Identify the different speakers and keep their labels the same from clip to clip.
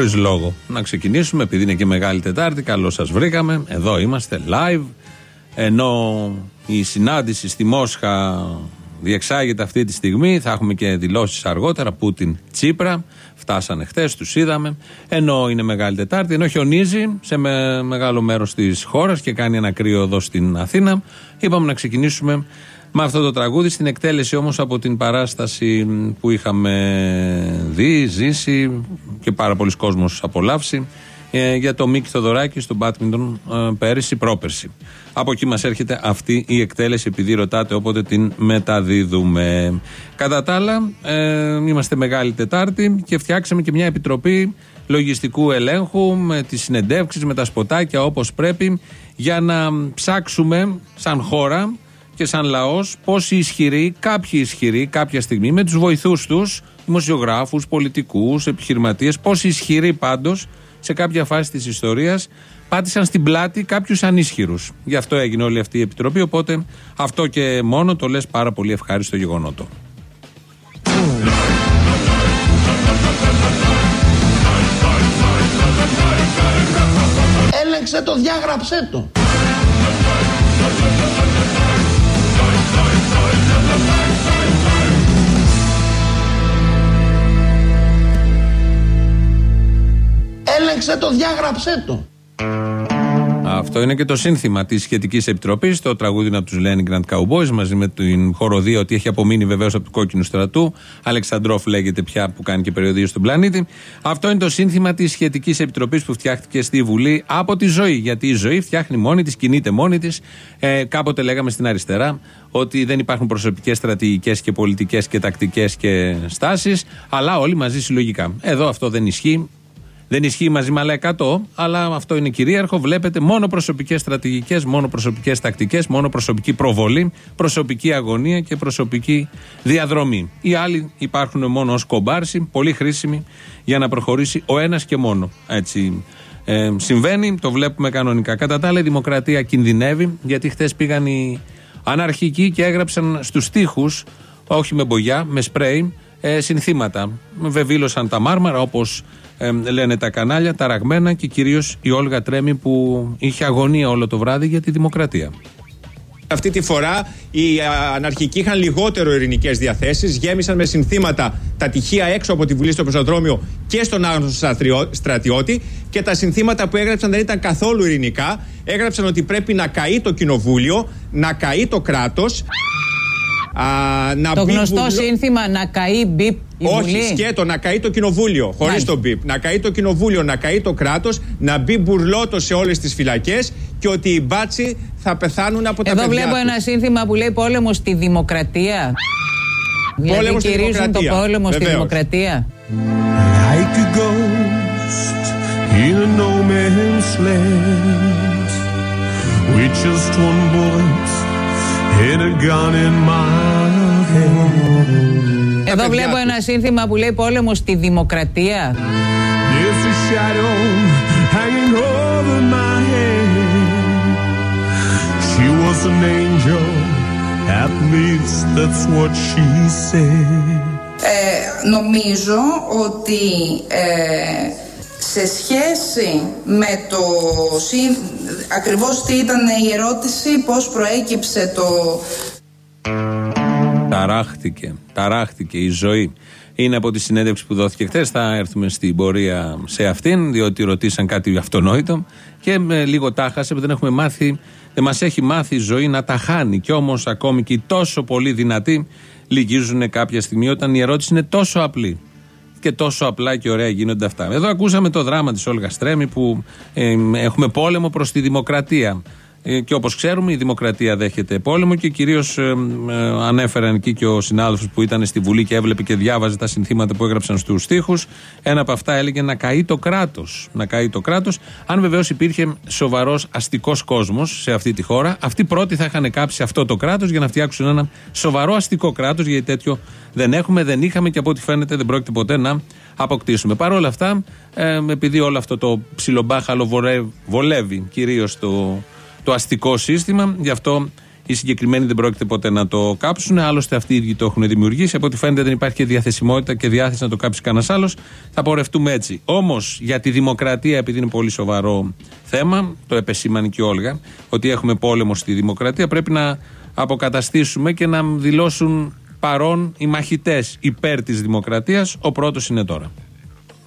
Speaker 1: Έτσι, χωρίς λόγο. Να ξεκινήσουμε, επειδή είναι και Μεγάλη Τετάρτη. Καλώς σας βρήκαμε. Εδώ είμαστε live. Ενώ η συνάντηση στη Μόσχα διεξάγεται αυτή τη στιγμή, θα έχουμε και δηλώσεις αργότερα. Πούτιν Τσίπρα. Φτάσανε χθες, τους είδαμε. Ενώ είναι Μεγάλη Τετάρτη, ενώ χιονίζει σε μεγάλο μέρος της χώρας και κάνει ένα κρύο εδώ στην Αθήνα. Είπαμε να ξεκινήσουμε με αυτό το τραγούδι στην εκτέλεση όμως από την παράσταση που είχαμε δει, ζήσει και πάρα πολλοί κόσμος απολαύσει ε, για το Μίκη Θοδωράκη στο Μπάτμιντον ε, πέρυσι, πρόπερσι. Από εκεί μας έρχεται αυτή η εκτέλεση επειδή ρωτάτε όποτε την μεταδίδουμε. Κατά τα άλλα ε, είμαστε Μεγάλη Τετάρτη και φτιάξαμε και μια επιτροπή λογιστικού ελέγχου με τις συνεντεύξεις, με τα σποτάκια όπως πρέπει για να ψάξουμε σαν χώρα και σαν λαός πόσοι ισχυροί, κάποιοι ισχυροί κάποια στιγμή με τους βοηθούς τους, δημοσιογράφους, πολιτικούς, επιχειρηματίες, πόσοι ισχυροί πάντως σε κάποια φάση της ιστορίας πάτησαν στην πλάτη κάποιους ανίσχυρους. Γι' αυτό έγινε όλη αυτή η επιτροπή. Οπότε αυτό και μόνο το λες πάρα πολύ ευχάριστο γεγονότο.
Speaker 2: Έλεξε το, διάγραψέ το. Έλεξε το, διάγραψέ το.
Speaker 1: Αυτό είναι και το σύνθημα της σχετικής επιτροπής. Το τραγούδι είναι από τους Leningrad Cowboys μαζί με την χοροδία ότι έχει απομείνει βεβαίως από του κόκκινου στρατού. Αλεξανδρόφ λέγεται πια που κάνει και περιοδίες στον πλανήτη. Αυτό είναι το σύνθημα της σχετικής επιτροπής που φτιάχτηκε στη Βουλή από τη ζωή. Γιατί η ζωή φτιάχνει μόνη της, κινείται μόνη της. Ε, κάποτε λέγαμε στην αριστερά ότι δεν υπάρχουν προσωπικές στρατηγικές και πολιτικές και τακτικές και στάσεις, αλλά όλοι μαζί συλλογικά. Εδώ αυτό δεν ισχύει. Δεν ισχύει μαζί με άλλα 100, αλλά αυτό είναι κυρίαρχο. Βλέπετε μόνο προσωπικές στρατηγικές, μόνο προσωπικές τακτικές, μόνο προσωπική προβολή, προσωπική αγωνία και προσωπική διαδρομή. Οι άλλοι υπάρχουν μόνο ως κομπάρσι, πολύ χρήσιμοι για να προχωρήσει ο ένας και μόνο. Έτσι ε, συμβαίνει, το βλέπουμε κανονικά. Κατά τα άλλα, η δημοκρατία κινδυνεύει, γιατί χθες πήγαν οι αναρχικοί και έγραψαν στους τοίχου, όχι με μπογιά, με σπρέι, ε, συνθήματα. Βεβήλωσαν τα μάρμαρα όπως ε, λένε τα κανάλια, ταραγμένα και κυρίως η Όλγα Τρέμι που είχε αγωνία όλο το βράδυ για τη δημοκρατία.
Speaker 3: Αυτή τη φορά οι αναρχικοί είχαν λιγότερο ειρηνικές διαθέσεις, γέμισαν με συνθήματα τα τυχεία έξω από τη Βουλή στο πεζοδρόμιο και στον άγνωστο στρατιώτη και τα συνθήματα που έγραψαν δεν ήταν καθόλου ειρηνικά. Έγραψαν ότι πρέπει να καεί το κοινοβούλιο, να καεί το κράτο.
Speaker 4: το γνωστό σύνθημα να καεί μπιπ
Speaker 3: όχι, σκέτο, να καεί το κοινοβούλιο. Χωρίς τον μπιπ. Να καεί το κοινοβούλιο, να καεί το κράτος, να μπει μπουρλότο σε όλες τις φυλακές και ότι οι μπάτσοι θα πεθάνουν από τα
Speaker 4: Εδώ
Speaker 3: παιδιά.
Speaker 4: Εδώ βλέπω ένα σύνθημα που λέει πόλεμο στη δημοκρατία.
Speaker 3: Πόλεμο
Speaker 4: δηλαδή στη δημοκρατία. το πόλεμο στη δημοκρατία. Like a ghost in a no man's land With just one bullet εδώ βλέπω ένα σύνθημα που λέει πόλεμος στη δημοκρατία.
Speaker 5: Ε, νομίζω ότι ε, σε σχέση με το ακριβώς τι ήταν η ερώτηση, πώς προέκυψε το
Speaker 1: Ταράχτηκε. Ταράχτηκε η ζωή. Είναι από τη συνέντευξη που δόθηκε χθες. Θα έρθουμε στην πορεία σε αυτήν, διότι ρωτήσαν κάτι αυτονόητο. Και με λίγο τάχασε που δεν έχουμε μάθει, δεν μας έχει μάθει η ζωή να τα χάνει. Κι όμως ακόμη και οι τόσο πολύ δυνατοί λυγίζουν κάποια στιγμή όταν η ερώτηση είναι τόσο απλή. Και τόσο απλά και ωραία γίνονται αυτά. Εδώ ακούσαμε το δράμα της Όλγα Στρέμι που ε, έχουμε πόλεμο προς τη δημοκρατία. Ε, και όπως ξέρουμε, η Δημοκρατία δέχεται πόλεμο και κυρίως ε, ε, ανέφεραν εκεί και ο συνάδελφος που ήταν στη Βουλή και έβλεπε και διάβαζε τα συνθήματα που έγραψαν στους τοίχου. Ένα από αυτά έλεγε να καεί το κράτος. Να καεί το κράτος. Αν βεβαίως υπήρχε σοβαρός αστικός κόσμος σε αυτή τη χώρα, αυτοί πρώτοι θα είχαν κάψει αυτό το κράτος για να φτιάξουν ένα σοβαρό αστικό κράτος, γιατί τέτοιο δεν έχουμε, δεν είχαμε και από ό,τι φαίνεται δεν πρόκειται ποτέ να αποκτήσουμε. Παρ' όλα αυτά, ε, επειδή όλο αυτό το ψιλομπάχαλο βολεύει κυρίως το το αστικό σύστημα. Γι' αυτό Οι συγκεκριμένοι δεν πρόκειται ποτέ να το κάψουν. Άλλωστε αυτοί οι ίδιοι το έχουν δημιουργήσει. Από ό,τι φαίνεται δεν υπάρχει και διαθεσιμότητα και διάθεση να το κάψει κανένας άλλος. Θα πορευτούμε έτσι. Όμως για τη δημοκρατία, επειδή είναι πολύ σοβαρό θέμα, το επεσήμανε και η Όλγα, ότι έχουμε πόλεμο στη δημοκρατία, πρέπει να αποκαταστήσουμε και να δηλώσουν παρόν οι μαχητές υπέρ της δημοκρατίας. Ο πρώτος είναι τώρα.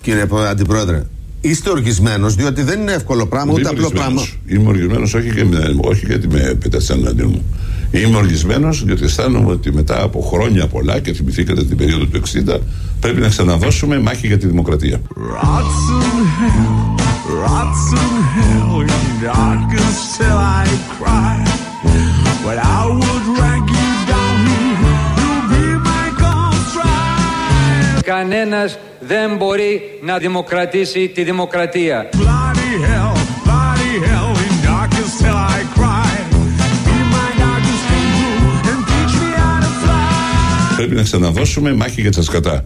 Speaker 6: Κύριε Αντιπρόεδρε, είστε οργισμένος, διότι δεν είναι εύκολο πράγμα, ούτε απλό πράγμα.
Speaker 7: Είμαι οργισμένος όχι, όχι γιατί με πέτασε εναντίον μου. Είμαι οργισμένος γιατί αισθάνομαι ότι μετά από χρόνια πολλά και θυμηθήκατε την περίοδο του 60 πρέπει να ξαναδώσουμε μάχη για τη δημοκρατία.
Speaker 8: Κανένας δεν μπορεί να δημοκρατήσει τη δημοκρατία.
Speaker 7: Πρέπει να ξαναδώσουμε μάχη για τα σκατά.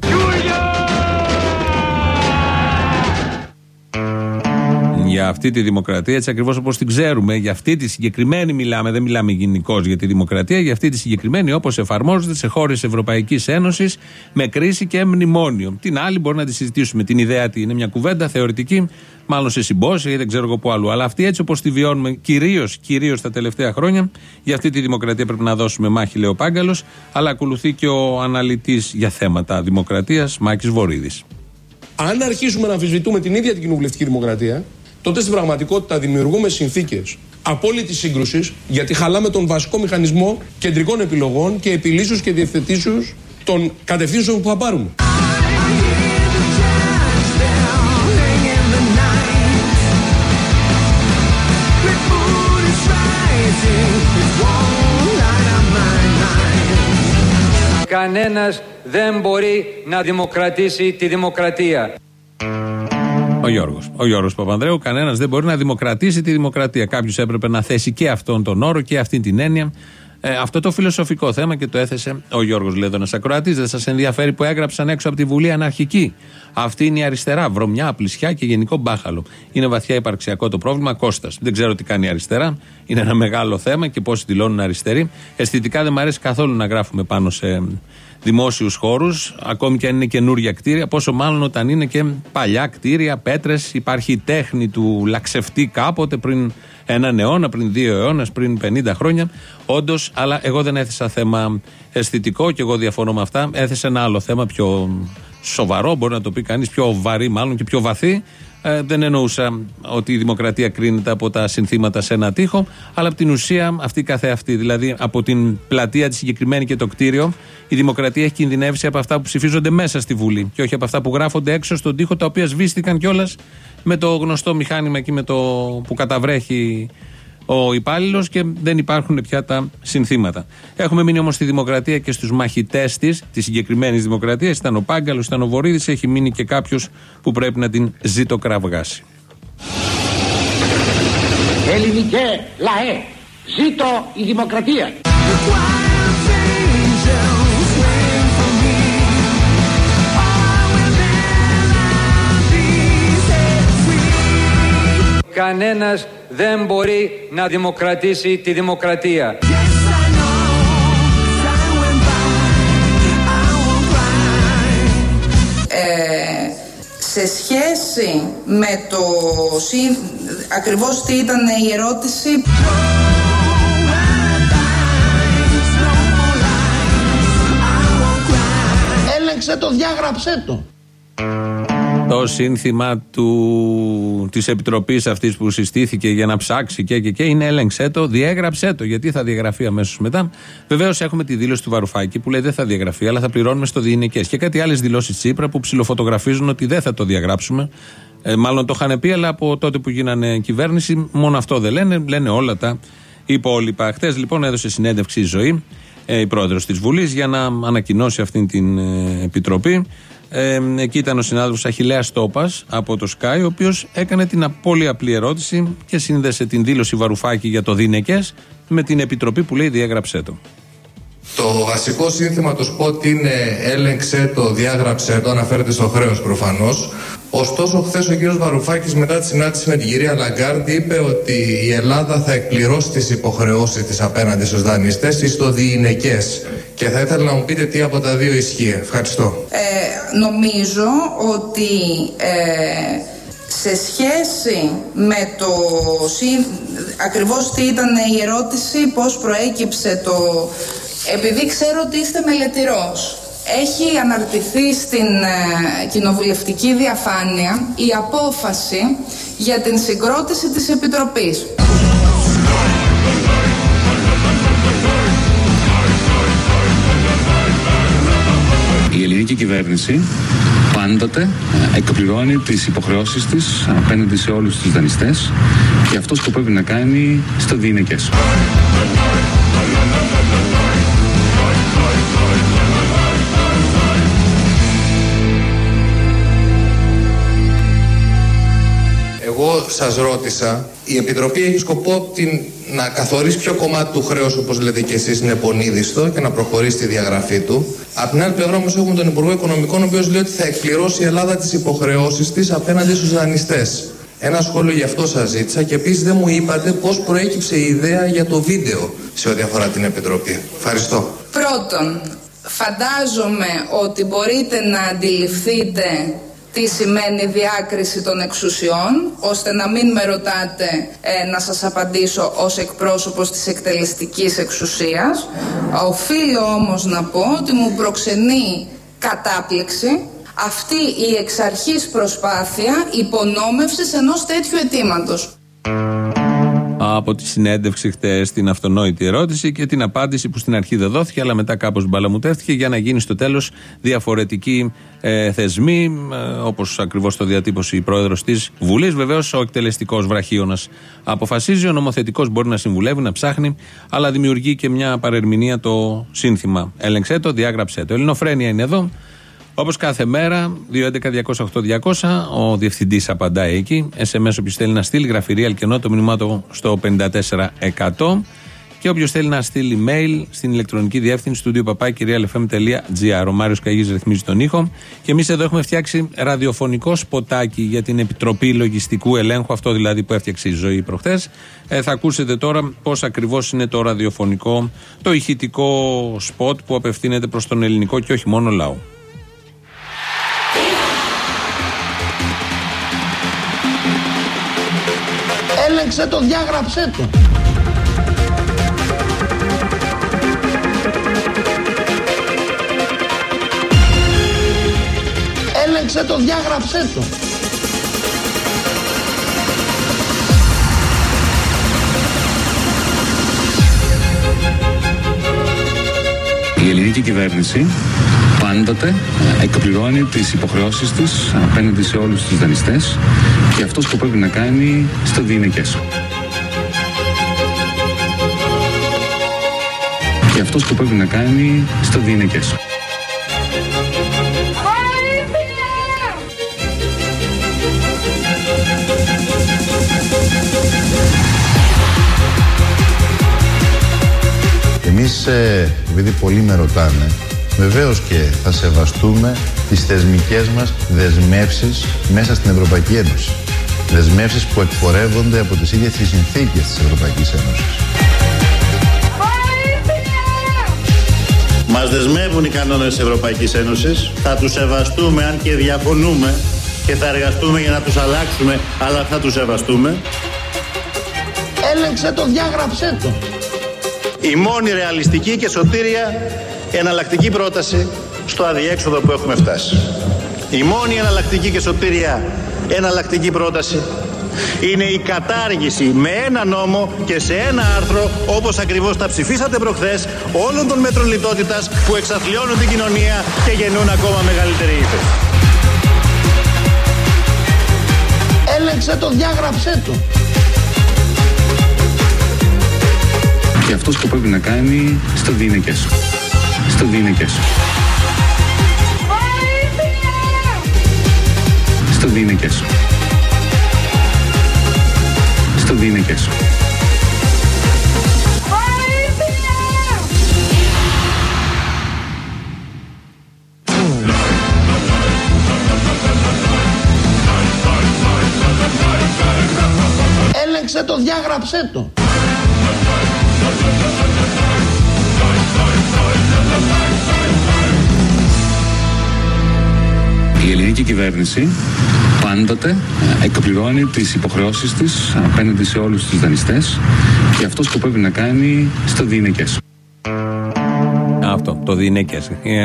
Speaker 1: Για αυτή τη δημοκρατία, έτσι ακριβώς όπως την ξέρουμε, για αυτή τη συγκεκριμένη μιλάμε, δεν μιλάμε γενικώς για τη δημοκρατία, για αυτή τη συγκεκριμένη όπως εφαρμόζεται σε χώρες Ευρωπαϊκής Ένωσης με κρίση και μνημόνιο. Την άλλη μπορεί να τη συζητήσουμε. Την ιδέα ότι είναι μια κουβέντα θεωρητική, μάλλον σε συμπόσια ή δεν ξέρω εγώ πού αλλού. Αλλά αυτή έτσι όπως τη βιώνουμε κυρίως κυρίως τα τελευταία χρόνια, για αυτή τη δημοκρατία πρέπει να δώσουμε μάχη, λέει ο Πάγκαλος. Αλλά ακολουθεί και ο αναλυτής για θέματα δημοκρατίας, Μάκης Βορύδης.
Speaker 9: Αν αρχίσουμε να αμφισβητούμε την ίδια την κοινοβουλευτική δημοκρατία, τότε στην πραγματικότητα δημιουργούμε συνθήκες απόλυτης σύγκρουσης, γιατί χαλάμε τον βασικό μηχανισμό κεντρικών επιλογών και επιλύσεως και διευθετήσεως των κατευθύνσεων που θα πάρουμε.
Speaker 8: Κανένας δεν μπορεί να δημοκρατήσει τη δημοκρατία.
Speaker 1: Ο Γιώργος. Ο Γιώργος Παπανδρέου. Κανένας δεν μπορεί να δημοκρατήσει τη δημοκρατία. Κάποιος έπρεπε να θέσει και αυτόν τον όρο και αυτή την έννοια. Ε, αυτό το φιλοσοφικό θέμα και το έθεσε ο Γιώργος Λέδωνα Ακροατής. Δεν σας ενδιαφέρει που έγραψαν έξω από τη Βουλή αναρχική. Αυτή είναι η αριστερά. Βρωμιά, πλησιά και γενικό μπάχαλο. Είναι βαθιά υπαρξιακό το πρόβλημα. Κώστας. Δεν ξέρω τι κάνει η αριστερά. Είναι ένα μεγάλο θέμα και πόσοι δηλώνουν αριστεροί. Αισθητικά δεν μου αρέσει καθόλου να γράφουμε πάνω σε δημόσιους χώρους, ακόμη και αν είναι καινούργια κτίρια, πόσο μάλλον όταν είναι και παλιά κτίρια, πέτρες. Υπάρχει η τέχνη του λαξευτή κάποτε πριν έναν αιώνα, πριν δύο αιώνες, πριν 50 χρόνια. Όντως, αλλά εγώ δεν έθεσα θέμα αισθητικό και εγώ διαφωνώ με αυτά. Έθεσα ένα άλλο θέμα πιο σοβαρό, μπορεί να το πει κανείς, πιο βαρύ μάλλον και πιο βαθύ. Ε, δεν εννοούσα ότι η δημοκρατία κρίνεται από τα συνθήματα σε ένα τείχο, αλλά από την ουσία αυτή καθεαυτή. Δηλαδή από την πλατεία τη συγκεκριμένη και το κτίριο, η δημοκρατία έχει κινδυνεύσει από αυτά που ψηφίζονται μέσα στη Βουλή και όχι από αυτά που γράφονται έξω στον τοίχο, τα οποία σβήστηκαν κιόλας με το γνωστό μηχάνημα εκεί με το που καταβρέχει ο υπάλληλος και δεν υπάρχουν πια τα συνθήματα. Έχουμε μείνει όμως στη δημοκρατία και στους μαχητές της, της συγκεκριμένης δημοκρατίας. Ήταν ο Πάγκαλος, ήταν ο Βορύδης, έχει μείνει και κάποιος που πρέπει να την ζητοκραυγάσει.
Speaker 2: Ελληνικέ λαέ, ζήτω η δημοκρατία.
Speaker 8: Κανένας δεν μπορεί να δημοκρατήσει τη δημοκρατία.
Speaker 5: Ε, σε σχέση με το ακριβώς τι ήταν η ερώτηση
Speaker 2: Έλεξε το, διάγραψέ το
Speaker 1: το σύνθημα του, της επιτροπής αυτής που συστήθηκε για να ψάξει και, και, και είναι έλεγξέ το, διέγραψέ το γιατί θα διαγραφεί αμέσως μετά. Βεβαίως έχουμε τη δήλωση του Βαρουφάκη που λέει δεν θα διαγραφεί αλλά θα πληρώνουμε στο διηνικές και κάτι άλλες δηλώσεις Τσίπρα που ψηλοφωτογραφίζουν ότι δεν θα το διαγράψουμε. Ε, μάλλον το είχαν πει αλλά από τότε που γίνανε κυβέρνηση μόνο αυτό δεν λένε, λένε όλα τα υπόλοιπα. Χθες λοιπόν έδωσε συνέντευξη η ζωή ε, η πρόεδρος της Βουλής για να ανακοινώσει αυτή την ε, επιτροπή ε, εκεί ήταν ο συνάδελφος Αχηλέα Τόπας από το ΣΚΑΙ, ο οποίος έκανε την πολύ απλή ερώτηση και σύνδεσε την δήλωση Βαρουφάκη για το Δίνεκες με την επιτροπή που λέει διέγραψέ το.
Speaker 10: Το βασικό σύνθημα του ΣΠΟΤ είναι έλεγξε το, διάγραψε το, αναφέρεται στο χρέος προφανώς. Ωστόσο, χθες ο κ. Βαρουφάκης, μετά τη συνάντηση με την κυρία Λαγκάρντ, είπε ότι η Ελλάδα θα εκπληρώσει τις υποχρεώσεις της απέναντι στους δανειστές ή στο διηνεκές. Και θα ήθελα να μου πείτε τι από τα δύο ισχύει. Ευχαριστώ.
Speaker 5: Ε, νομίζω ότι ε, σε σχέση με το ακριβώς τι ήταν η ερώτηση, πώς προέκυψε το... Επειδή ξέρω ότι είστε μελετηρός, έχει αναρτηθεί στην ε, κοινοβουλευτική διαφάνεια η απόφαση για την συγκρότηση της Επιτροπής.
Speaker 11: Η ελληνική κυβέρνηση πάντοτε ε, εκπληρώνει τις υποχρεώσεις της απέναντι σε όλους τους δανειστές και αυτό σκοπεύει να κάνει στο διηνεκές.
Speaker 10: Εγώ σας ρώτησα, η Επιτροπή έχει σκοπό την, να καθορίσει ποιο κομμάτι του χρέους, όπως λέτε και εσείς, είναι πονίδιστο και να προχωρήσει τη διαγραφή του. Από την άλλη πλευρά όμως έχουμε τον Υπουργό Οικονομικών, ο οποίος λέει ότι θα εκπληρώσει η Ελλάδα τις υποχρεώσεις της απέναντι στους δανειστές. Ένα σχόλιο γι' αυτό σας ζήτησα και επίσης δεν μου είπατε πώς προέκυψε η ιδέα για το βίντεο σε ό,τι αφορά την Επιτροπή. Ευχαριστώ.
Speaker 5: Πρώτον, φαντάζομαι ότι μπορείτε να αντιληφθείτε τι σημαίνει διάκριση των εξουσιών, ώστε να μην με ρωτάτε ε, να σας απαντήσω ως εκπρόσωπος της εκτελεστικής εξουσίας. Οφείλω όμως να πω ότι μου προξενεί κατάπληξη αυτή η εξ αρχής προσπάθεια υπονόμευσης ενός τέτοιου αιτήματος
Speaker 1: από τη συνέντευξη χτες την αυτονόητη ερώτηση και την απάντηση που στην αρχή δεν δόθηκε, αλλά μετά κάπως μπαλαμουτεύτηκε για να γίνει στο τέλος διαφορετική ε, θεσμοί, ε, όπως ακριβώς το διατύπωσε η πρόεδρος της Βουλής. Βεβαίως ο εκτελεστικός βραχίωνας αποφασίζει, ο νομοθετικός μπορεί να συμβουλεύει, να ψάχνει, αλλά δημιουργεί και μια παρερμηνία το σύνθημα. Έλεγξε το, διάγραψε το. Ελληνοφρένια είναι εδώ. Όπως κάθε μέρα, 211-208-200, ο διευθυντής απαντάει εκεί. SMS όποιος θέλει να στείλει, γραφειρία αλκενό το μήνυμά του στο 54%. Και όποιος θέλει να στείλει mail στην ηλεκτρονική διεύθυνση του papakirialfm.gr. Ο Μάριος Καγή ρυθμίζει τον ήχο. Και εμείς εδώ έχουμε φτιάξει ραδιοφωνικό σποτάκι για την Επιτροπή Λογιστικού Ελέγχου, αυτό δηλαδή που έφτιαξε η ζωή προχθές. Ε, θα ακούσετε τώρα πώς ακριβώς είναι το ραδιοφωνικό, το ηχητικό σποτ που απευθύνεται προς τον ελληνικό και όχι μόνο λαό.
Speaker 2: Έλεξε το, διάγραψέ το. Έλεξε το, διάγραψέ το.
Speaker 11: Η ελληνική κυβέρνηση πάντοτε εκπληρώνει τις υποχρεώσεις της απέναντι σε όλους τους δανειστές και αυτό σκοπεύει να κάνει στο διηνεκές. Και αυτό σκοπεύει να κάνει στο διηνεκές.
Speaker 12: Εμείς, ε, επειδή πολλοί με ρωτάνε, βεβαίως και θα σεβαστούμε τις θεσμικές μας δεσμεύσεις μέσα στην Ευρωπαϊκή Ένωση. Δεσμεύσεις που εκπορεύονται από τις ίδιες τις συνθήκες της Ευρωπαϊκής Ένωσης.
Speaker 13: Μας δεσμεύουν οι κανόνες της Ευρωπαϊκής Ένωσης. Θα τους σεβαστούμε αν και διαφωνούμε και θα εργαστούμε για να τους αλλάξουμε, αλλά θα τους σεβαστούμε.
Speaker 2: Έλεξε το, διάγραψέ το.
Speaker 13: Η μόνη ρεαλιστική και σωτήρια εναλλακτική πρόταση στο αδιέξοδο που έχουμε φτάσει. Η μόνη εναλλακτική και σωτήρια εναλλακτική πρόταση είναι η κατάργηση με ένα νόμο και σε ένα άρθρο όπως ακριβώς τα ψηφίσατε προχθές όλων των μέτρων λιτότητας που εξαθλιώνουν την κοινωνία και γεννούν ακόμα μεγαλύτερη ύφεση.
Speaker 2: Έλεξε το, διάγραψέ το.
Speaker 11: Και αυτό σκοπεύει να κάνει στο διηνεκές. Στο διηνεκές. στο Δίνεκες. Στο
Speaker 2: Έλεγξε το, διάγραψέ το.
Speaker 11: Η ελληνική κυβέρνηση πάντοτε ε, εκπληρώνει τις υποχρεώσεις της απέναντι σε όλους τους δανειστές και αυτό σκοπεύει να κάνει στο διηνεκές.
Speaker 1: Αυτό, το διηνεκέ.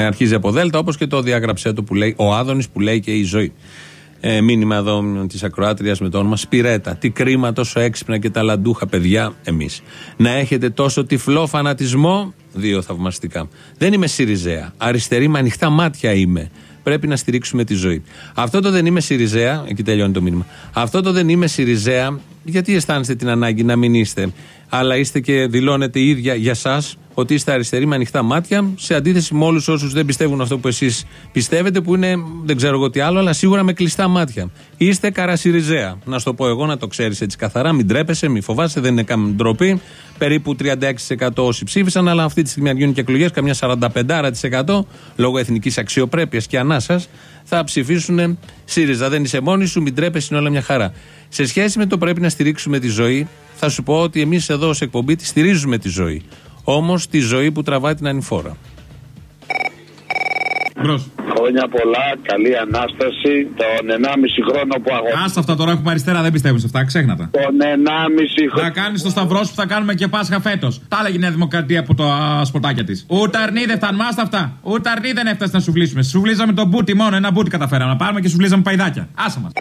Speaker 1: Αρχίζει από Δέλτα, όπως και το διάγραψέ του που λέει ο Άδωνης που λέει και η ζωή. Ε, μήνυμα εδώ της Ακροάτριας με το όνομα Σπιρέτα. Τι κρίμα τόσο έξυπνα και ταλαντούχα παιδιά εμείς. Να έχετε τόσο τυφλό φανατισμό. Δύο θαυμαστικά. Δεν είμαι Σιριζέα. Αριστερή με ανοιχτά μάτια είμαι. Πρέπει να στηρίξουμε τη ζωή. Αυτό το δεν είμαι Σιριζέα. Εκεί τελειώνει το μήνυμα. Αυτό το δεν είμαι Σιριζέα. Γιατί αισθάνεστε την ανάγκη να μην είστε. Αλλά είστε και δηλώνετε η ίδια για εσά ότι είστε αριστεροί με ανοιχτά μάτια, σε αντίθεση με όλους όσους δεν πιστεύουν αυτό που εσείς πιστεύετε, που είναι δεν ξέρω εγώ τι άλλο, αλλά σίγουρα με κλειστά μάτια. Είστε καρασιριζέα. Να σου το πω εγώ, να το ξέρεις έτσι καθαρά, μην τρέπεσαι, μην φοβάσαι, δεν είναι καν ντροπή. Περίπου 36% όσοι ψήφισαν, αλλά αυτή τη στιγμή αν γίνουν και εκλογές, καμιά 45% λόγω εθνικής αξιοπρέπειας και ανάσας, θα ψηφίσουν ΣΥΡΙΖΑ. Δεν είσαι μόνη σου, μην τρέπεσαι, είναι όλα μια χαρά. Σε σχέση με το πρέπει να στηρίξουμε τη ζωή, θα σου πω ότι εμείς εδώ ως εκπομπή τη στηρίζουμε τη ζωή. Όμως τη ζωή που τραβάει την ανηφόρα.
Speaker 14: Μπρος. Χρόνια πολλά, καλή ανάσταση. Τον 1,5 χρόνο που αγωνίζεται.
Speaker 15: Άστα αυτά τώρα έχουμε αριστερά, δεν πιστεύουν σε αυτά, ξέχνα τα.
Speaker 14: Τον 1,5 χρόνο.
Speaker 15: Να κάνεις το σταυρό σου που θα κάνουμε και Πάσχα φέτος. Τα έλεγε η Νέα Δημοκρατία από τα σποτάκια της. Ούτε αρνή δεν φτάνουμε, άστα αυτά. Ούτε αρνή δεν έφτασε να σουβλήσουμε. Σουβλίζαμε τον μπούτι μόνο, ένα μπούτι καταφέραμε να πάρουμε και σουβλίζαμε παϊδάκια. Άσα μας.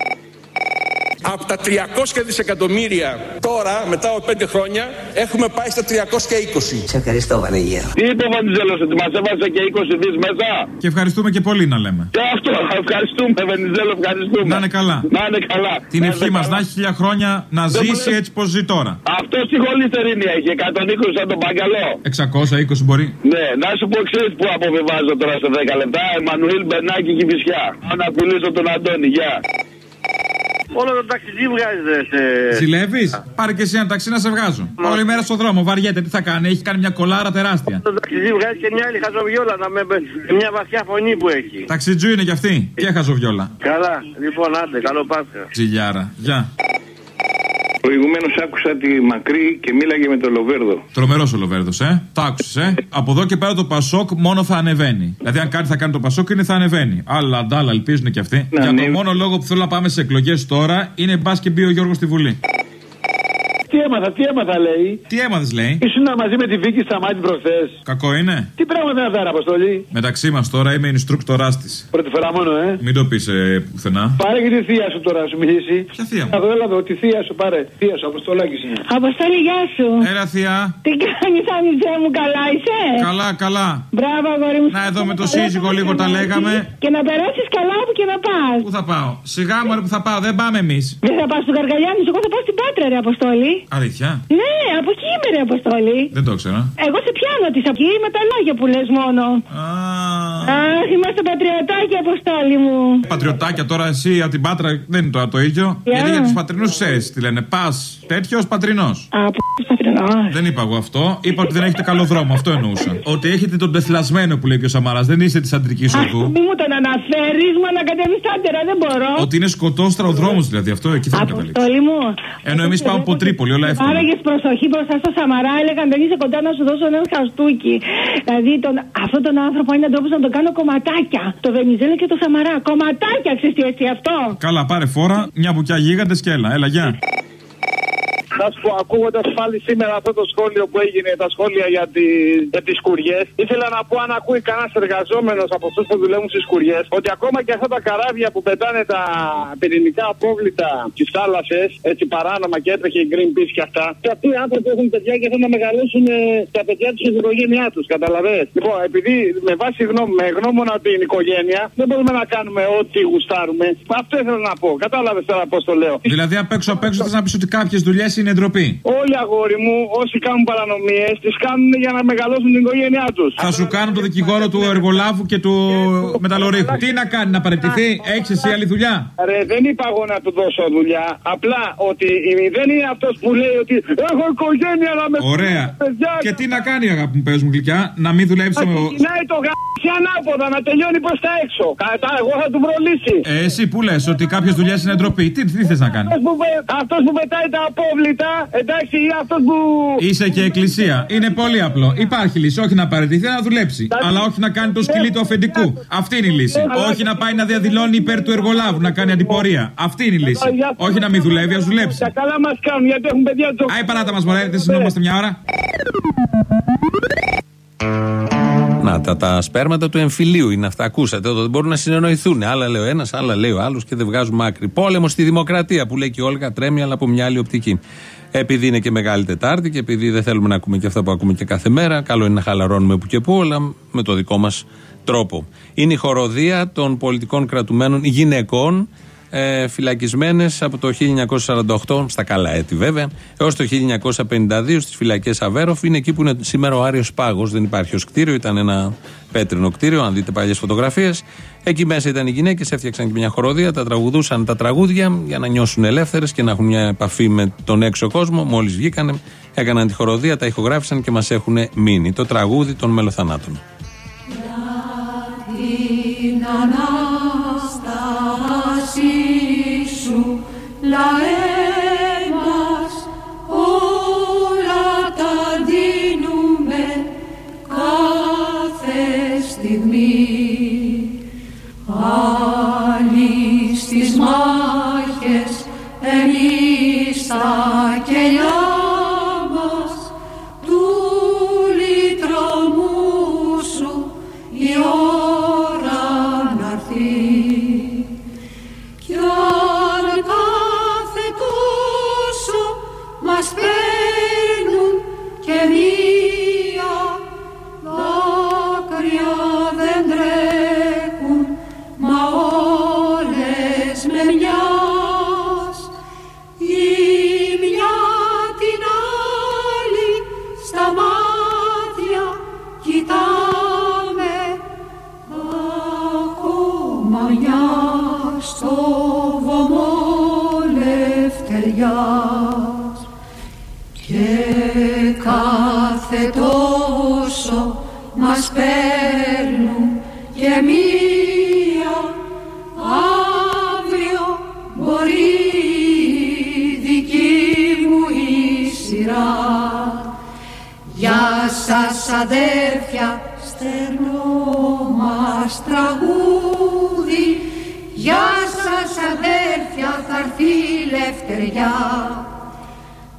Speaker 9: Από τα 300 δισεκατομμύρια τώρα, μετά από 5 χρόνια, έχουμε πάει στα 320.
Speaker 16: Σε ευχαριστώ, Βανίγερο.
Speaker 14: Τι είπε ο Βενιζέλο, ότι μας έβαζε και 20 δις μέσα;
Speaker 15: Και ευχαριστούμε και πολύ να λέμε.
Speaker 14: Και αυτό, ευχαριστούμε, Βενιζέλο, ευχαριστούμε.
Speaker 15: Να είναι καλά.
Speaker 14: Να είναι καλά.
Speaker 15: Την ευχή μας να έχει χίλια χρόνια να ζήσει έτσι πως ζει τώρα.
Speaker 14: Αυτό στη χολυστερίνη έχει, 120 σαν τον Παγκαλό.
Speaker 15: 620 μπορεί.
Speaker 14: Ναι, να σου πω, ξέρεις που αποβιβάζω τώρα σε 10 λεπτά. Εμμανουήλ Μπενάκη και Βυσιά. Να πουλήσω τον Αντώνη, γεια.
Speaker 17: Όλο το ταξιδί βγάζετε σε.
Speaker 15: Ζηλεύεις; Πάρε και εσύ ένα ταξί να σε βγάζω. Όλη μέρα στον δρόμο, βαριέται. Τι θα κάνει, έχει κάνει μια κολάρα τεράστια.
Speaker 17: Το ταξιδί βγάζει και μια άλλη χαζοβιόλα να με μια βαθιά φωνή που έχει.
Speaker 15: Ταξιτζού είναι κι αυτή. Και χαζοβιόλα.
Speaker 17: Καλά, λοιπόν, άντε, καλό Πάσχα.
Speaker 15: Ζηλιάρα. Γεια.
Speaker 18: Προηγουμένως άκουσα τη Μακρύ και μίλαγε με το Λοβέρδο.
Speaker 15: Τρομερός ο Λοβέρδος, ε. Το άκουσες, ε. Από εδώ και πέρα το Πασόκ μόνο θα ανεβαίνει. Δηλαδή, αν κάτι θα κάνει το Πασόκ είναι θα ανεβαίνει. Άλλα αντάλλα ελπίζουν και αυτοί.
Speaker 18: Να
Speaker 15: Για
Speaker 18: ανέβει.
Speaker 15: το μόνο λόγο που θέλω να πάμε σε εκλογές τώρα είναι μπας και μπει ο Γιώργος στη Βουλή.
Speaker 17: Τι έμαθα, τι έμαθα λέει.
Speaker 15: Τι έμαθες, λέει;
Speaker 17: Ήσουν μαζί με τη Βίκη Σταμάτη προχθές.
Speaker 15: Κακό είναι;
Speaker 17: Τι πράγματα είναι αυτά, ρε Αποστολή;
Speaker 15: Μεταξύ μας τώρα είμαι instructorάς της.
Speaker 17: Πρώτη φορά μόνο, ε.
Speaker 15: Μην το πεις ε, πουθενά.
Speaker 17: Πάρε και τη θεία σου τώρα, να σου μιλήσει.
Speaker 15: Ποια θεία μου;
Speaker 17: Εδώ, έλα εδώ, τη θεία σου, πάρε. Θεία σου, Αποστολάκη είναι.
Speaker 19: Αποστόλη, γεια σου.
Speaker 15: Έλα, θεία.
Speaker 19: Τι κάνεις, Ανιτζέ μου, καλά είσαι;
Speaker 15: Καλά, καλά.
Speaker 19: Μπράβο, αγόρι μου.
Speaker 15: Να εδώ με το σύζυγο λίγο τα λέγαμε.
Speaker 19: Και να περάσεις καλά όπου και να πας.
Speaker 15: Πού θα πάω; Σιγά μου που θα πάω, δεν πάμε εμείς.
Speaker 19: Δεν θα πας στο Γαργαλιάνη, εγώ θα πάω στην Πάτρα, ρε Αποστόλη.
Speaker 15: Αλήθεια;
Speaker 19: Ναι, από εκεί είμαι, ρε Αποστόλη.
Speaker 15: Δεν το ήξερα.
Speaker 19: Εγώ σε πιάνω τη από εκεί με τα λόγια που λες μόνο. Αχ, είμαστε πατριωτάκια, Αποστόλη μου.
Speaker 15: Πατριωτάκια τώρα εσύ από την Πάτρα δεν είναι τώρα το ίδιο.
Speaker 19: Γεια.
Speaker 15: Γιατί για τους πατρινούς ξέρεις τι λένε. Πας τέτοιος πατρινός.
Speaker 19: Από πατρινό.
Speaker 15: Δεν είπα εγώ αυτό. Είπα ότι δεν έχετε καλό δρόμο. Αυτό εννοούσα. Ότι έχετε τον τεθλασμένο που λέει και ο Σαμαρά. Δεν είστε της αντρικής οδού.
Speaker 19: Μη μου τον αναφέρεις, μα να κατέβει άντερα, δεν μπορώ.
Speaker 15: Ότι είναι σκοτώστρα ο δρόμος δηλαδή. Αυτό εκεί θα καταλήξει.
Speaker 19: Αποστόλη μου.
Speaker 15: Ενώ εμείς πάμε από Τρίπολη, όλα εύκολα.
Speaker 19: Άραγες προσοχή μπροστά στο Σαμαρά, έλεγαν δεν είσαι κοντά να σου δώσω ένα χαστούκι. Δηλαδή τον, αυτόν τον άνθρωπο είναι τρόπος να τον κάνω κομματάκια. Το Βενιζέλο και το Σαμαρά. Κομματάκια, ξέρεις τι έτσι αυτό;
Speaker 15: Καλά, πάρε φόρα, μια μπουκιά γίγαντες και έλα. Έλα, γεια.
Speaker 17: Να σου πω, ακούγοντας πάλι σήμερα αυτό το σχόλιο που έγινε, τα σχόλια για, τη, για τις κουριές, ήθελα να πω αν ακούει κανένας εργαζόμενος από αυτούς που δουλεύουν στις κουριές, ότι ακόμα και αυτά τα καράβια που πετάνε τα πυρηνικά απόβλητα στις θάλασσες, έτσι παράνομα και έτρεχε η Greenpeace και αυτά, και αυτοί οι άνθρωποι έχουν παιδιά και θέλουν να μεγαλώσουν ε, τα παιδιά τους στην οικογένειά τους, καταλαβαίνετε. Λοιπόν, επειδή με βάση γνώμη, με γνώμονα την οικογένεια, δεν μπορούμε να κάνουμε ό,τι γουστάρουμε. Αυτό ήθελα να πω. Κατάλαβες τώρα πώς το λέω.
Speaker 15: Δηλαδή απ' έξω απ' έξω θες να πεις ότι κάποιες δουλειές είναι ντροπή.
Speaker 17: Όλοι αγόρι μου, όσοι κάνουν παρανομίες, τις κάνουν για να μεγαλώσουν την οικογένειά τους.
Speaker 15: Θα σου κάνουν το δικηγόρο του εργολάβου και του μεταλλορύχου. Τι να κάνει, να παραιτηθεί, έχεις εσύ άλλη δουλειά;
Speaker 17: Ρε, δεν είπα εγώ να του δώσω δουλειά. Απλά ότι δεν είναι αυτός που λέει ότι έχω οικογένεια να με
Speaker 15: Ωραία.
Speaker 17: παιδιά.
Speaker 15: Και τι να κάνει, αγάπη μου, παίζουν γλυκιά, να μην δουλέψει
Speaker 17: Να
Speaker 15: ο.
Speaker 17: ξεκινάει το γάμι ανάποδα, να τελειώνει προς τα έξω. Κατά, εγώ θα του βρολίσει.
Speaker 15: Ε, εσύ που λες ότι κάποιες δουλειές είναι ντροπή, τι, τι θες να κάνει;
Speaker 17: Αυτός που, πε- αυτός που πετάει τα απόβλητα μετρητά, εντάξει, ή αυτός που.
Speaker 15: Είσαι και εκκλησία. Είναι πολύ απλό. Υπάρχει λύση. Όχι να παραιτηθεί, να δουλέψει. Αλλά όχι να κάνει το σκυλί του αφεντικού. Αυτή είναι η λύση. Όχι να πάει να διαδηλώνει υπέρ του εργολάβου, να κάνει αντιπορία. Αυτή είναι η λύση. Όχι να μην δουλεύει, ας δουλέψει.
Speaker 17: Τα καλά μας κάνουν γιατί έχουν παιδιά του.
Speaker 15: Άι παράτα μας, μωρέ, δεν συνόμαστε μια ώρα.
Speaker 1: Να, τα, τα σπέρματα του εμφυλίου είναι αυτά. Ακούσατε εδώ. Δεν μπορούν να συνεννοηθούν. Άλλα λέει ο ένας, άλλα λέει ο άλλος και δεν βγάζουν άκρη. Πόλεμο στη δημοκρατία που λέει και η Όλγα τρέμει, αλλά από μια άλλη οπτική. Επειδή είναι και Μεγάλη Τετάρτη και επειδή δεν θέλουμε να ακούμε και αυτά που ακούμε και κάθε μέρα, καλό είναι να χαλαρώνουμε που και που, αλλά με το δικό μας τρόπο. Είναι η χοροδία των πολιτικών κρατουμένων γυναικών ε, φυλακισμένες από το 1948, στα καλά έτη βέβαια, έως το 1952 στις φυλακές Αβέροφ. Είναι εκεί που είναι σήμερα ο Άριος Πάγος. Δεν υπάρχει ως κτίριο, ήταν ένα πέτρινο κτίριο. Αν δείτε παλιές φωτογραφίες, εκεί μέσα ήταν οι γυναίκες, έφτιαξαν και μια χοροδία, τα τραγουδούσαν τα τραγούδια για να νιώσουν ελεύθερες και να έχουν μια επαφή με τον έξω κόσμο. Μόλις βγήκανε, έκαναν τη χοροδία, τα ηχογράφησαν και μας έχουν μείνει. Το τραγούδι των μελοθανάτων.
Speaker 4: την Ανάστασή σου, λαέ μας, όλα τα δίνουμε κάθε στιγμή. Άλλοι στις μάχες, εμείς στα Γεια σας αδέρφια στερνό μας τραγούδι. Γεια σας αδέρφια θα έρθει η λευτεριά.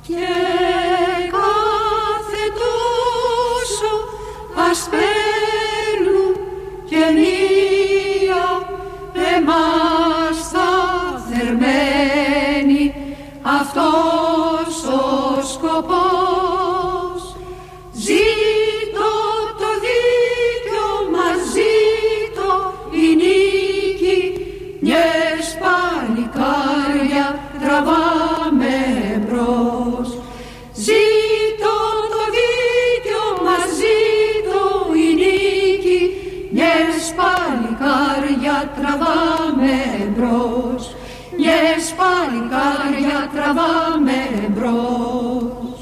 Speaker 4: Και κάθε τόσο μας παίρνουν και μία εμάς αυτός ο σκοπός. Ζήτω το δίκιο μας ζήτω η νίκη. Νιες παλικάρια τραβάμε μπρος. Ζήτω το δίκιο μας ζήτω η νίκη. Νιες παλικάρια τραβάμε μπρος Νιες παλικάρια τραβάμε μπρος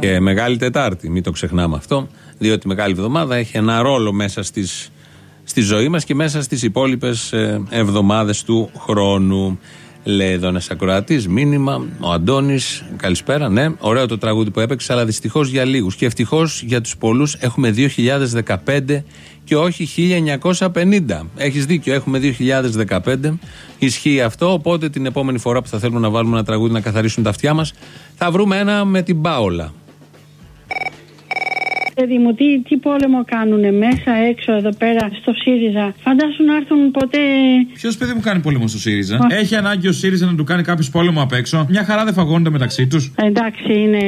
Speaker 1: Και Μεγάλη Τετάρτη, μην το ξεχνάμε αυτό, διότι Μεγάλη Εβδομάδα έχει ένα ρόλο μέσα στις, στη ζωή μας και μέσα στις υπόλοιπες ε, εβδομάδες του χρόνου. Λέει εδώ ένας ακροατής, μήνυμα, ο Αντώνης, καλησπέρα, ναι, ωραίο το τραγούδι που έπαιξε, αλλά δυστυχώς για λίγους. Και ευτυχώς για τους πολλούς έχουμε 2015 και όχι 1950. Έχεις δίκιο, έχουμε 2015. Ισχύει αυτό. Οπότε την επόμενη φορά που θα θέλουμε να βάλουμε ένα τραγούδι να καθαρίσουν τα αυτιά μας, θα βρούμε ένα με την Πάολα.
Speaker 19: Παιδί μου, τι, τι πόλεμο κάνουνε μέσα, έξω, εδώ πέρα, στο ΣΥΡΙΖΑ. Φαντάσου να έρθουν ποτέ.
Speaker 15: Ποιος παιδί μου κάνει πόλεμο στο ΣΥΡΙΖΑ; Έχει ανάγκη ο ΣΥΡΙΖΑ να του κάνει κάποιος πόλεμο απ' έξω; Μια χαρά δεν φαγώνονται μεταξύ τους;
Speaker 19: Εντάξει, είναι.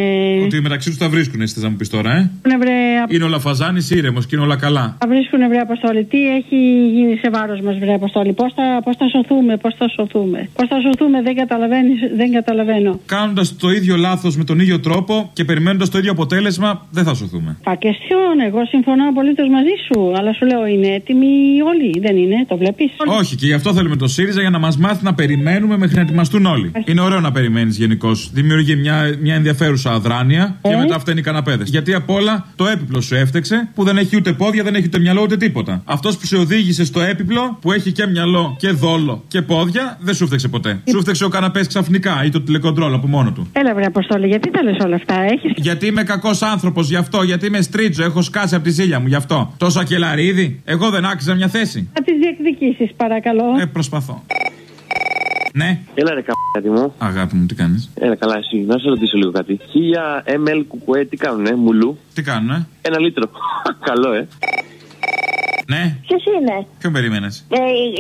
Speaker 15: Ότι μεταξύ τους τα βρίσκουν, εσύ θες να μου πεις τώρα, ε;
Speaker 19: Είναι βρε,
Speaker 15: Είναι ο Λαφαζάνης ήρεμος και είναι όλα καλά.
Speaker 19: θα βρίσκουν βρε Αποστόλη. Τι έχει γίνει σε βάρος μας, βρε Αποστόλη; Πώς θα, πώς θα σωθούμε, πώς θα σωθούμε; Πώς θα σωθούμε, δεν, καταλαβαίνεις, δεν καταλαβαίνω.
Speaker 15: Κάνοντας το ίδιο λάθος με τον ίδιο τρόπο και περιμένοντας το ίδιο αποτέλεσμα, δεν θα σωθούμε.
Speaker 19: Question. Εγώ συμφωνώ απολύτως μαζί σου. Αλλά σου λέω είναι έτοιμοι όλοι. Δεν είναι, το βλέπεις;
Speaker 15: Όχι, και γι' αυτό θέλουμε το ΣΥΡΙΖΑ για να μας μάθει να περιμένουμε μέχρι να ετοιμαστούν όλοι. Είναι ωραίο να περιμένεις γενικώ. Δημιουργεί μια, μια ενδιαφέρουσα αδράνεια και
Speaker 19: Ε.
Speaker 15: μετά φταίνει οι καναπέδες. Γιατί απ' όλα το έπιπλο σου έφτεξε που δεν έχει ούτε πόδια, δεν έχει ούτε μυαλό ούτε τίποτα. Αυτός που σε οδήγησε στο έπιπλο που έχει και μυαλό και δόλο και πόδια δεν σου φταίξε ποτέ. Σου φταίξε ο καναπές ξαφνικά ή το τηλεκοντρόλ από μόνο του.
Speaker 19: Έλα, βρε Αποστόλη, γιατί τα λες όλα αυτά. Έχει.
Speaker 15: Γιατί είμαι κακός άνθρωπος γι' αυτό, γιατί είμαι στρίτσο, έχω σκάσει από τη ζήλια μου γι' αυτό. Τόσο ακελαρίδι, εγώ δεν άξιζα μια θέση.
Speaker 19: Να τις διεκδικήσεις, παρακαλώ.
Speaker 15: Ε, προσπαθώ. Ναι.
Speaker 20: Έλα ρε καπάτι μου.
Speaker 15: Αγάπη μου, τι κάνεις;
Speaker 20: Έλα καλά εσύ. Να σε ρωτήσω λίγο κάτι. 1000 ml κουκουέ τι κάνουνε, μουλού;
Speaker 15: Τι κάνουνε;
Speaker 20: Ένα λίτρο. Καλό ε.
Speaker 15: Ναι.
Speaker 21: Ποιος είναι;
Speaker 15: Ποιον περίμενες;
Speaker 21: Ε,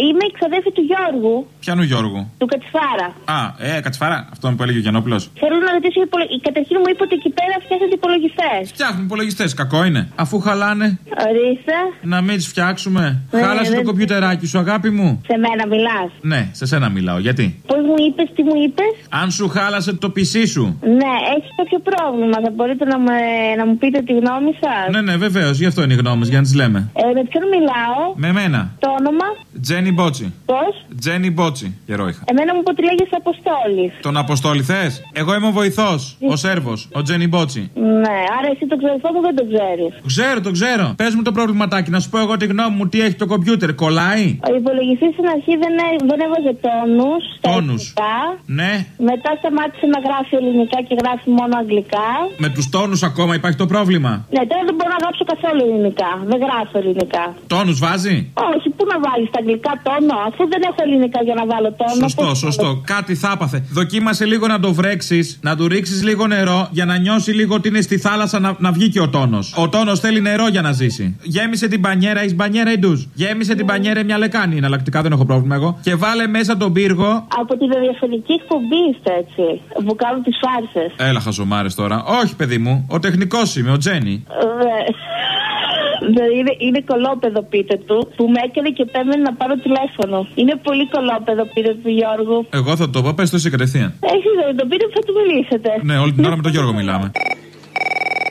Speaker 21: είμαι η ξαδέρφη του Γιώργου,
Speaker 15: Πιάνου Γιώργου;
Speaker 21: του Κατσφάρα.
Speaker 15: Α, ε, κατσφάρα. Αυτό που έλεγε ο Γιανόπουλο.
Speaker 21: Θέλω να ρωτήσω, υπολο- καταρχήν μου είπε ότι εκεί πέρα φτιάχνετε υπολογιστές.
Speaker 15: Φτιάχνουν υπολογιστές, κακό είναι. Αφού χαλάνε,
Speaker 21: Ορίστε.
Speaker 15: να μην τις φτιάξουμε.
Speaker 21: Ναι,
Speaker 15: Χάλασες
Speaker 21: δεν-
Speaker 15: το κομπιουτεράκι σου, αγάπη μου.
Speaker 21: Σε μένα μιλάς.
Speaker 15: Ναι, σε σένα μιλάω. Γιατί;
Speaker 21: Πώς μου είπες, τι μου είπες;
Speaker 15: Αν σου χάλασε το PC σου.
Speaker 21: Ναι, έχεις κάποιο πρόβλημα. Θα μπορείτε να, με, να μου πείτε τη γνώμη σας;
Speaker 15: Ναι, ναι, βεβαίως, γι' αυτό είναι οι γνώμες, για να τις λέμε.
Speaker 21: Ε, με ποιον μιλάω.
Speaker 15: Με μένα.
Speaker 21: Το όνομα.
Speaker 15: Τζένι Μπότσι.
Speaker 21: Πώς;
Speaker 15: Τζένι Μπότσι. Καιρό είχα.
Speaker 21: Εμένα μου είπε ότι λέγεσαι Αποστόλης.
Speaker 15: Τον Αποστόλη θες; Εγώ είμαι ο βοηθός. Ο Σέρβος. Ο Τζένι Μπότσι.
Speaker 21: Ναι, άρα εσύ το ξαδερφό μου δεν το ξέρεις.
Speaker 15: Ξέρω, το ξέρω. Πες μου το προβληματάκι, να σου πω εγώ τη γνώμη μου τι έχει το κομπιούτερ. Κολλάει;
Speaker 21: Ο υπολογιστής στην αρχή δεν, έ- δεν έβαζε τόνους.
Speaker 15: Τόνους. Ναι.
Speaker 21: Μετά σταμάτησε να γράφει ελληνικά και γράφει μόνο αγγλικά.
Speaker 15: Με τους τόνους ακόμα υπάρχει το πρόβλημα;
Speaker 21: Ναι, τώρα δεν μπορώ να γράψω καθόλου ελληνικά. Δεν γράφω ελληνικά.
Speaker 15: Τόνους βάζει;
Speaker 21: Όχι, πού να βάλεις τα αγγλικά τόνο, αφού δεν έχω ελληνικά για να βάλω τόνο.
Speaker 15: Σωστό,
Speaker 21: πώς-
Speaker 15: σωστό. Κάτι θα έπαθε. Δοκίμασε λίγο να το βρέξεις, να του ρίξεις λίγο νερό για να νιώσει λίγο ότι είναι στη θάλασσα να, να βγει και ο τόνος. Ο τόνος θέλει νερό για να ζήσει. Γέμισε την πανιέρα, έχεις μπανιέρα ή ντουζ. Γέμισε την πανιέρα μια λεκάνη. Εναλλακτικά δεν έχω πρόβλημα εγώ. Και βάλε μέσα τον πύργο.
Speaker 21: Από τη ραδιοφωνική εκπομπή είστε έτσι. Που κάνουν τι φάρσε.
Speaker 15: Έλα, χαζομάρε τώρα. Όχι, παιδί μου. Ο τεχνικός είμαι, ο Τζένι.
Speaker 21: Είναι, είναι κολόπεδο πείτε του που με έκανε και πέμενε να πάρω τηλέφωνο. Είναι πολύ κολόπεδο πείτε του Γιώργου.
Speaker 15: Εγώ θα το πω, πες το εσύ κατευθείαν.
Speaker 21: Έχεις δεν τον πείτε που θα του μιλήσετε.
Speaker 15: Ναι, όλη την ώρα με τον Γιώργο μιλάμε.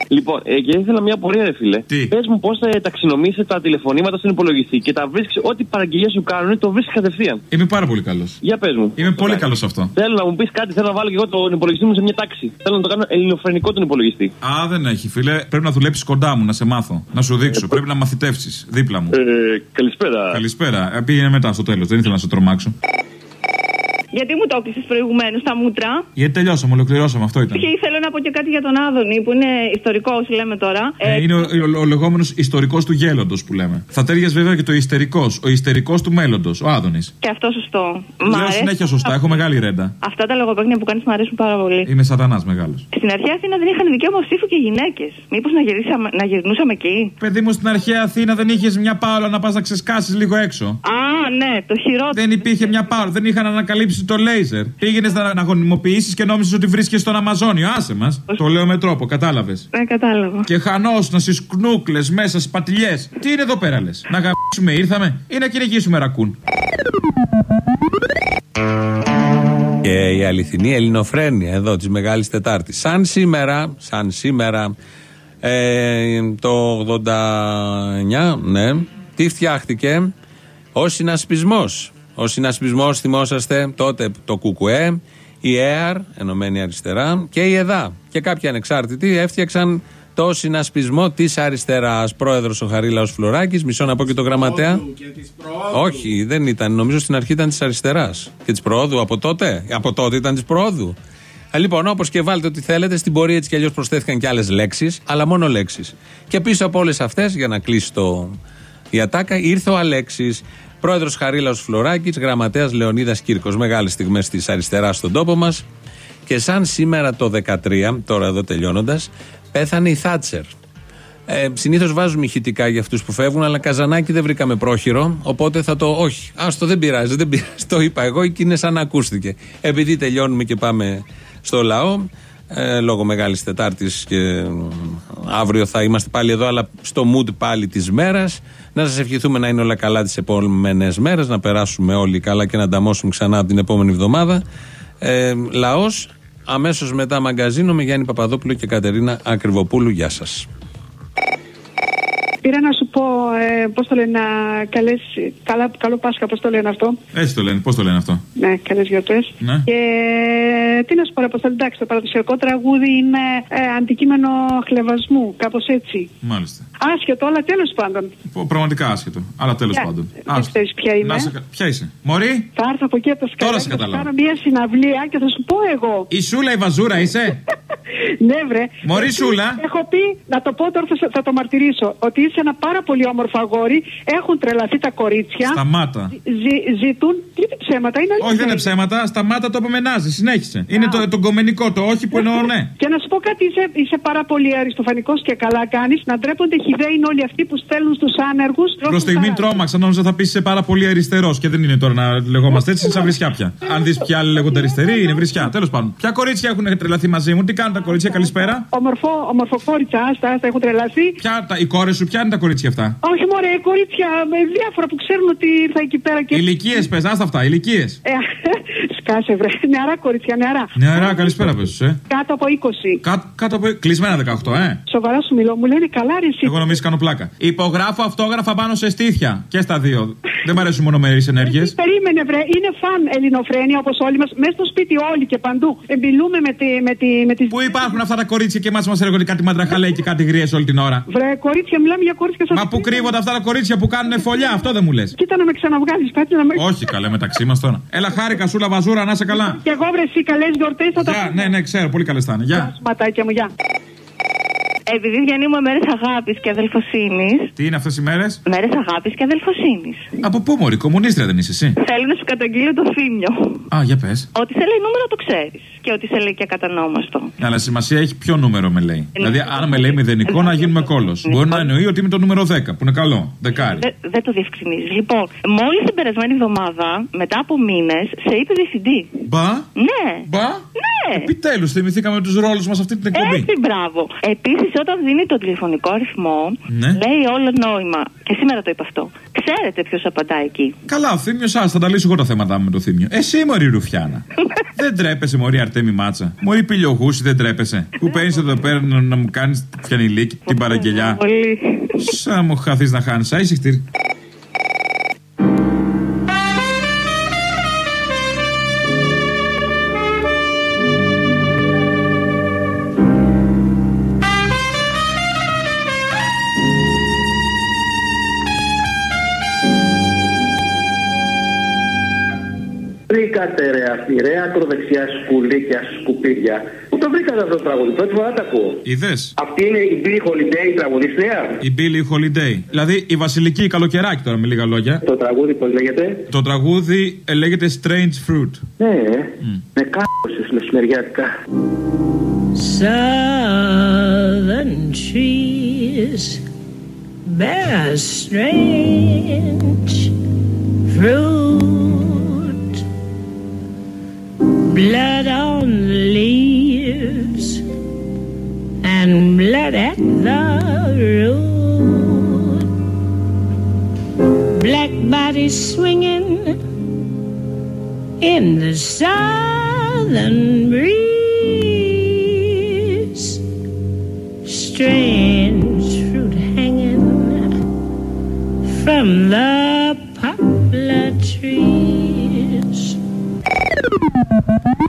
Speaker 20: Λοιπόν, ε, και ήθελα μια πορεία, ρε φίλε. Τι; Πες μου πώς θα ταξινομήσει τα τηλεφωνήματα στον υπολογιστή και τα βρίσκεις, ό,τι παραγγελίες σου κάνουν, το βρίσκεις κατευθείαν.
Speaker 15: Είμαι πάρα πολύ καλός.
Speaker 20: Για πες μου.
Speaker 15: Είμαι πολύ καλός σε αυτό.
Speaker 20: Θέλω να μου πεις κάτι, θέλω να βάλω και εγώ τον υπολογιστή μου σε μια τάξη. Θέλω να το κάνω ελληνοφρενικό τον υπολογιστή.
Speaker 15: Α, δεν έχει, φίλε. Πρέπει να δουλέψεις κοντά μου, να σε μάθω. Να σου δείξω. Πρέπει να μαθητεύσεις δίπλα μου.
Speaker 20: Ε, καλησπέρα.
Speaker 15: Καλησπέρα. Ε, Πήγαινε μετά στο τέλος. Δεν ήθελα να σε τρομάξω.
Speaker 22: Γιατί μου το έκλεισε προηγουμένως τα μούτρα;
Speaker 15: Γιατί τελειώσαμε, ολοκληρώσαμε. Αυτό ήταν.
Speaker 22: Και ήθελα να πω και κάτι για τον Άδωνη που είναι ιστορικός, λέμε τώρα.
Speaker 15: Ε, είναι ο, ο, ο λεγόμενος ιστορικός του γέλοντος που λέμε. Θα τέριαζε βέβαια και το ιστερικός. Ο ιστερικός του μέλλοντος, ο Άδωνης.
Speaker 22: Και αυτό σωστό. Μ'
Speaker 15: Λέω
Speaker 22: αρέσει.
Speaker 15: συνέχεια σωστά, έχω μεγάλη ρέντα.
Speaker 22: Αυτά τα λογοπαίγνια που κάνεις μου αρέσουν πάρα πολύ.
Speaker 15: Είμαι σατανάς μεγάλος.
Speaker 22: Στην αρχαία Αθήνα δεν είχαν δικαίωμα ψήφου και γυναίκες. Μήπως να, γυρίσαμε- να γυρνούσαμε εκεί;
Speaker 15: Παιδί μου στην αρχαία Αθήνα δεν είχες μια πάολα να πας να ξεσκάσεις λίγο έξω.
Speaker 22: Α, ναι, το χειρότερο.
Speaker 15: Δεν υπήρχε μια πάολα, δεν είχαν ανακαλύψει το λέιζερ. Πήγαινες να, να γονιμοποιήσει και νόμιζες ότι βρίσκεσαι στον Αμαζόνιο. Άσε μας. Το λέω με τρόπο, κατάλαβες.
Speaker 22: Ναι, κατάλαβα.
Speaker 15: Και χανόσουν στι κνούκλε μέσα στι πατηλιέ. Τι είναι εδώ πέρα λες. Να γαμπήσουμε ήρθαμε ή να κυνηγήσουμε ρακούν.
Speaker 1: Και η αληθινή ελληνοφρένεια εδώ της Μεγάλης Τετάρτης. Σαν σήμερα, σαν σήμερα, ε, το 89, ναι, τι φτιάχτηκε, ο συνασπισμός. Ο συνασπισμός, θυμόσαστε, τότε το ΚΚΕ, η ΕΑΡ, Ενωμένη Αριστερά, και η ΕΔΑ. Και κάποιοι ανεξάρτητοι έφτιαξαν το συνασπισμό της αριστεράς. Πρόεδρος ο Χαρίλαος Φλωράκης, μισό να πω και το γραμματέα. Όχι, δεν ήταν. Νομίζω στην αρχή ήταν της αριστεράς. Και της προόδου από τότε. Από τότε ήταν της προόδου. Ε, Λοιπόν, όπως και βάλτε ό,τι θέλετε, στην πορεία έτσι κι αλλιώς προσθέθηκαν και άλλες λέξεις, αλλά μόνο λέξεις. Και πίσω από όλες αυτές, για να κλείσει το... η ατάκα, ήρθε ο Αλέξης, πρόεδρος Χαρίλαος Φλωράκης, γραμματέας Λεωνίδας Κύρκος. Μεγάλες στιγμές της αριστεράς στον τόπο μας. Και σαν σήμερα το 13, τώρα εδώ τελειώνοντας, πέθανε η Θάτσερ. Ε, Συνήθως βάζουμε ηχητικά για αυτούς που φεύγουν, αλλά καζανάκι δεν βρήκαμε πρόχειρο. Οπότε θα το. Όχι, άστο δεν πειράζει, δεν πειράζει. Το είπα εγώ και είναι σαν να ακούστηκε. Επειδή τελειώνουμε και πάμε στο λαό, ε, λόγω Μεγάλης Τετάρτης και ε, αύριο θα είμαστε πάλι εδώ, αλλά στο mood πάλι της μέρας. Να σας ευχηθούμε να είναι όλα καλά τις επόμενες μέρες, να περάσουμε όλοι καλά και να ανταμώσουμε ξανά την επόμενη εβδομάδα. Ε, Λαός, αμέσως μετά μαγκαζίνο με Γιάννη Παπαδόπουλο και Κατερίνα Ακριβοπούλου. Γεια σας.
Speaker 23: Πήρα να σου πω, ε, πώς το λένε, να καλέσει. Καλά, καλό Πάσχα, πώς το λένε αυτό.
Speaker 15: Έτσι το λένε, πώς το λένε αυτό.
Speaker 23: Ναι, καλές γιορτές.
Speaker 15: Ναι.
Speaker 23: Και τι να σου πω, Αποστολή, εντάξει, το παραδοσιακό τραγούδι είναι ε, αντικείμενο χλεβασμού, κάπως έτσι.
Speaker 15: Μάλιστα.
Speaker 23: Άσχετο, αλλά τέλος πάντων.
Speaker 15: Πο- Πραγματικά άσχετο. Αλλά τέλος
Speaker 23: Ποια-
Speaker 15: πάντων.
Speaker 23: δεν
Speaker 15: Άστο.
Speaker 23: ξέρεις ποια είμαι.
Speaker 15: Να σε κα- Ποια είσαι, Μωρή,
Speaker 23: Θα έρθω από εκεί από τα σκαλιά.
Speaker 15: Τώρα σε
Speaker 23: και θα
Speaker 15: κατάλαβα.
Speaker 23: κάνω μια συναυλία και θα σου πω εγώ.
Speaker 15: η Σούλα η Βαζούρα είσαι;
Speaker 23: Ναι, βρε.
Speaker 15: Μωρή
Speaker 23: Έχω πει-
Speaker 15: Σούλα.
Speaker 23: Έχω πει, να το πω τώρα, θα, θα το μαρτυρήσω, ότι είσαι ένα πάρα πολύ όμορφο αγόρι. Έχουν τρελαθεί τα κορίτσια.
Speaker 15: Σταμάτα.
Speaker 23: Ζη- ζητούν. Τι είναι ψέματα, είναι αλήθεια.
Speaker 15: Όχι, δεν είναι ψέματα. Σταμάτα το απομενάζει. Συνέχισε. Είναι το, το κομμενικό, το όχι που εννοώ ναι.
Speaker 23: Και να σου πω κάτι, είσαι, είσαι πάρα πολύ αριστοφανικός και καλά κάνεις. Να ντρέπονται χιδαίοι είναι όλοι αυτοί που στέλνουν στους άνεργους.
Speaker 15: Προ στιγμή τρόμαξα, νόμιζα θα πεις είσαι πάρα πολύ αριστερός και δεν είναι τώρα να λεγόμαστε έτσι, είναι σαν βρισιά πια. Αν δεις ποια άλλοι λέγονται αριστεροί, είναι βρισιά. Τέλος πάντων. Ποια κορίτσια έχουν τρελαθεί μαζί μου, τι κάνουν τα κορίτσια, καλησπέρα.
Speaker 23: Ομορφό, ομορφοκόριτσα, άστα, άστα, έχουν τρελαθεί.
Speaker 15: Ποια τα, οι κόρες σου, ποια είναι τα κορίτσια αυτά;
Speaker 23: Όχι, μωρέ, κορίτσια με διάφορα που ξέρουν ότι ήρθα εκεί πέρα και.
Speaker 15: Ηλικίες, πες, άστα αυτά, ηλικίες.
Speaker 23: Ε, σκάσε, βρε. Νεαρά κορίτσια, νεαρά.
Speaker 15: Νεαρά, καλησπέρα, πες τους, ε.
Speaker 23: Κάτω από 20.
Speaker 15: Κά- κάτω από. Κλεισμένα 18, ε.
Speaker 23: Σοβαρά σου μιλώ, μου λένε καλά, ρε, εσύ.
Speaker 15: Εγώ νομίζω κάνω πλάκα. Υπογράφω αυτόγραφα πάνω σε στήθια. Και στα δύο. Δεν μ' αρέσουν μονομερεί ενέργειες.
Speaker 23: Περίμενε, βρε. Είναι φαν ελληνοφρένια όπως όλοι μας. Μέσα στο σπίτι όλοι και παντού. Εμπιλούμε με, τη, με, τη, με τις...
Speaker 15: Πού υπάρχουν αυτά τα κορίτσια και εμάς μας έρχονται κάτι μαντραχαλέ και κάτι γρίε όλη την ώρα;
Speaker 23: Βρε, κορίτσια, μιλάμε για κορίτσια σας
Speaker 15: Μα πού κρύβονται αυτά τα κορίτσια που κάνουν φωλιά, αυτό δεν μου λες.
Speaker 23: Κοίτα να με ξαναβγάλεις κάτι να με.
Speaker 15: Όχι καλέ μεταξύ μας τώρα. Έλα χάρηκα, σούλα βαζούρα, να είσαι καλά.
Speaker 23: Και εγώ βρε, εσύ καλές γιορτές θα τα
Speaker 15: Γεια, ναι, ναι, ξέρω, πολύ καλές θα είναι. Γεια.
Speaker 23: Ματάκια μου, γεια.
Speaker 4: Επειδή διανύουμε μέρες αγάπης και αδελφοσύνης.
Speaker 15: Τι είναι αυτές οι μέρες;
Speaker 4: Μέρες αγάπης και αδελφοσύνης.
Speaker 15: Από πού μωρή, κομμουνίστρια δεν είσαι εσύ;
Speaker 4: Θέλω να σου καταγγείλω το θύμιο.
Speaker 15: Α, για πες.
Speaker 4: Ότι σε λέει νούμερο το ξέρεις. Και ότι σε λέει και ακατανόμαστο.
Speaker 15: Αλλά σημασία έχει ποιο νούμερο με λέει. Δηλαδή, αν με λέει μηδενικό, να γίνουμε κόλος. Μπορεί να εννοεί ότι είμαι το νούμερο 10, που είναι καλό. Δεκάρι.
Speaker 4: Δεν δεν το διευκρινίζεις. Λοιπόν, μόλις την περασμένη εβδομάδα, μετά από μήνες, σε είπε διευθυντή.
Speaker 15: Μπα.
Speaker 4: Ναι.
Speaker 15: Μπα.
Speaker 4: Ναι.
Speaker 15: Επιτέλους, θυμηθήκαμε τους ρόλους μας αυτή την εκπομπή.
Speaker 4: Έτσι, μπράβο. Επίσης, όταν δίνει τον τηλεφωνικό αριθμό,
Speaker 15: Ναι.
Speaker 4: λέει όλο νόημα. Και σήμερα το είπα αυτό. Ξέρετε ποιος απαντά εκεί.
Speaker 15: Καλά, ο Θήμιος, ας θα τα λύσω εγώ τα θέματα μου με το Θήμιο. Εσύ, Μωρή Ρουφιάνα. δεν τρέπεσαι, Μωρή Αρτέμι Μάτσα. Μωρή Πιλιογούση, δεν τρέπεσαι. Που παίρνεις εδώ πέρα να, να μου κάνεις πιανιλίκη την παραγγελιά.
Speaker 4: Πολύ.
Speaker 15: Σαν μου χαθείς να χάνεις. Άισε
Speaker 24: Βρήκατε ρε αυτή, ρε ακροδεξιά σκουλίκια, σκουπίδια. Πού το βρήκατε αυτό το τραγούδι, πρώτη φορά τα ακούω.
Speaker 15: Είδες;
Speaker 24: Αυτή είναι η Billie Holiday, η τραγουδίστρια;
Speaker 15: Η Billie Holiday. Δηλαδή η Βασιλική Καλοκαιράκη τώρα με λίγα λόγια.
Speaker 24: Το τραγούδι πώς λέγεται;
Speaker 15: Το τραγούδι ε, λέγεται Strange Fruit.
Speaker 24: Ναι, ε. με κάπωσες μεσημεριάτικα.
Speaker 11: Southern trees bear a strange fruit. Blood on leaves and blood at the root. Black bodies swinging in the southern breeze. Strange fruit hanging from the poplar tree. Thank you.